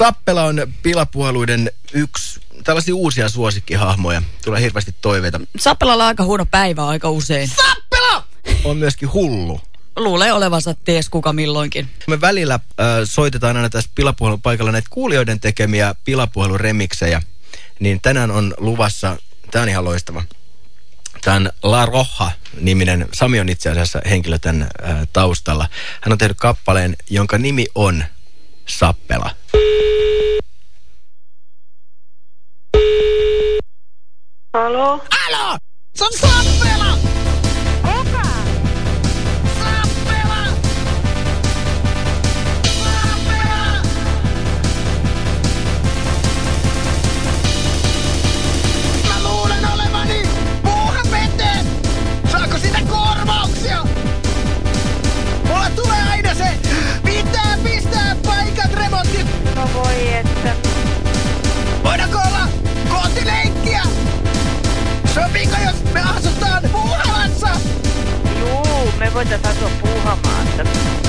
Sappela on pilapuheluiden yksi tällaisia uusia suosikkihahmoja. Tulee hirveästi toiveita. Sappelalla on aika huono päivä aika usein. Sappela! On myöskin hullu. Luulee olevansa ties kuka milloinkin. Me välillä äh, soitetaan aina tässä pilapuhelun paikalla näitä kuulijoiden tekemiä pilapuheluremiksejä. Niin tänään on luvassa, tämä on ihan loistava. Tämä on La Roja-niminen, Sami on itse asiassa henkilö tämän äh, taustalla. Hän on tehnyt kappaleen, jonka nimi on Sappela. Halo? Alo! Se on Sappela! Kuka? Sappela! Sappela! Mä luulen olevani puuhapeteen! Saako sitä korvauksia? Mulla tulee aina se Sopiiko jos me asutaan Puuhalassa? Juu, me voitais asua Puuhamaassa.